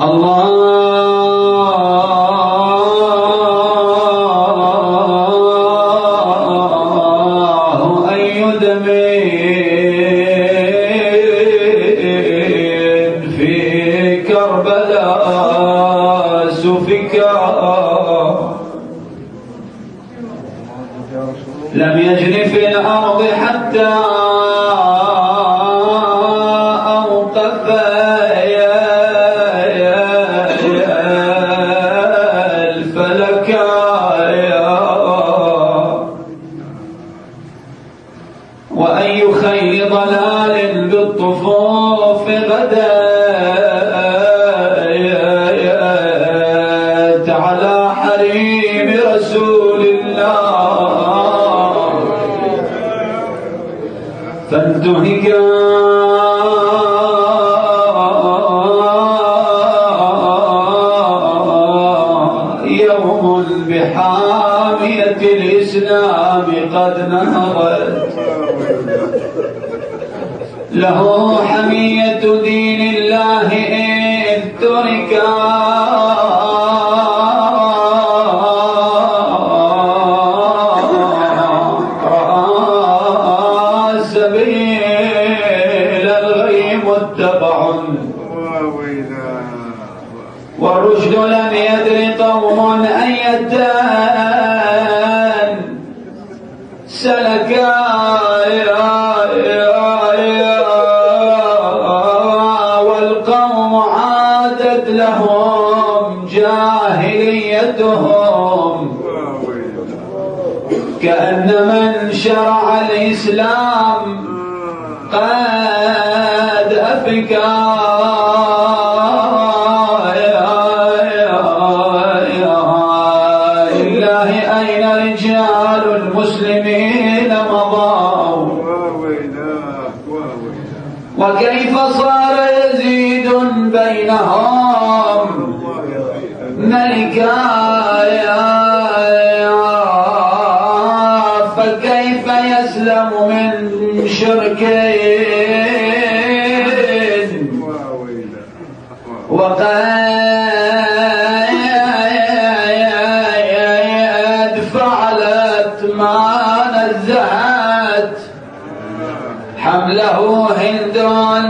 الله أي دم في كربلاء سفك. لم يجن في الأرض حتى وأي خير ضلال بالطفوف غدا. على حريم رسول الله. فانتهكا يوم بحامية الإسلام قد نهضت. له حمية دين الله إذ تركا سبيل الغي متبع. والرشد لم يدر قوم أيتان جاهليتهم كأن من شرع الإسلام قد مضوا؟ وكيف صار يزيد بينهم؟ فكيف يسلم من شركين وقد فعلت ما حمله هند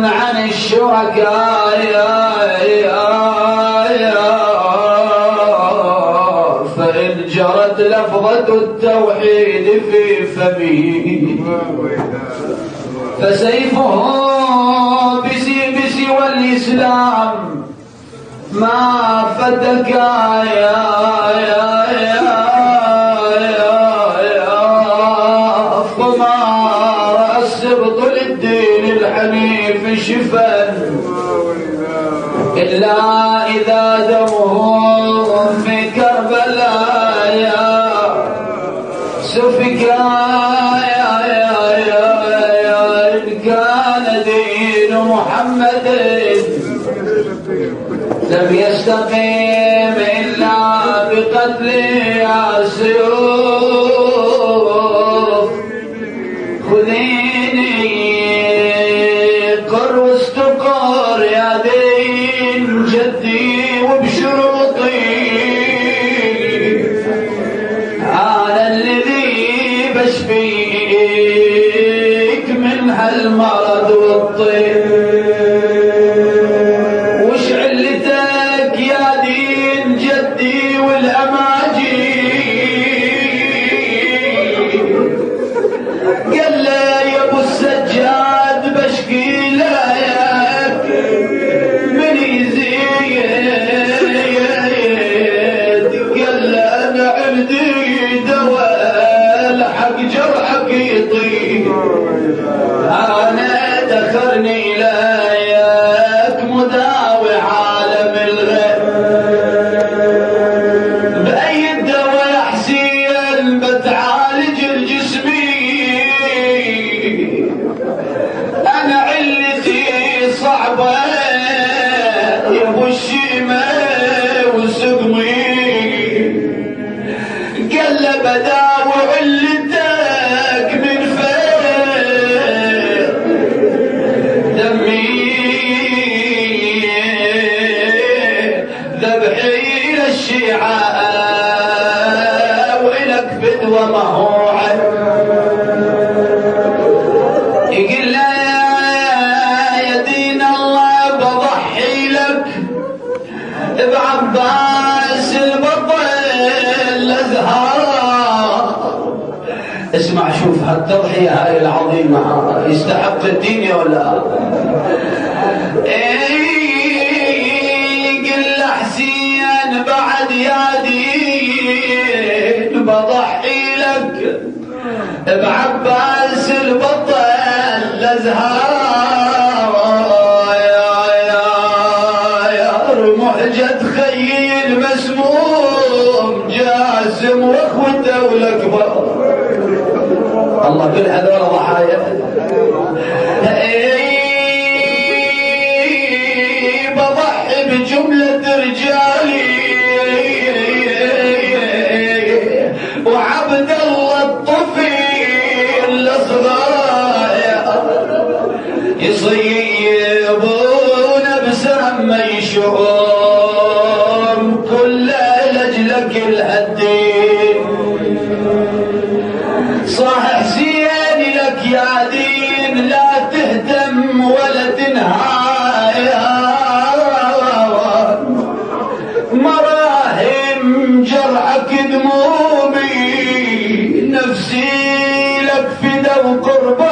عن الشركاء. لفظة التوحيد في فمه فسيفه بسي بسوى الإسلام ما فتك يا يا يا السبط للدين الحنيف شفا. إلا إذا دمه سفك يا يا يا يا إن كان دين محمد لم يستقيم إلا بقتل يا علتك من فين دمي الشيعة وإلك فدوة مهوعة يقول له يا دين الله بضحي لك بعباس البطل الازهار اسمع شوف هالتضحية هاي العظيمة يستحق الدين يا ولا إيه، قل حسين بعد يا دين بضحي لك بعباس البطل الأزهار. يا يا يا رمحجة خيل مسموم جاسم وأخوته والاكبر كل هذول ضحايا. إيه، بضحي بجملة رجالي. وعبد الله الطفيل الصغير يصيبون بسهم يشوم كل لجلك الهدين corpo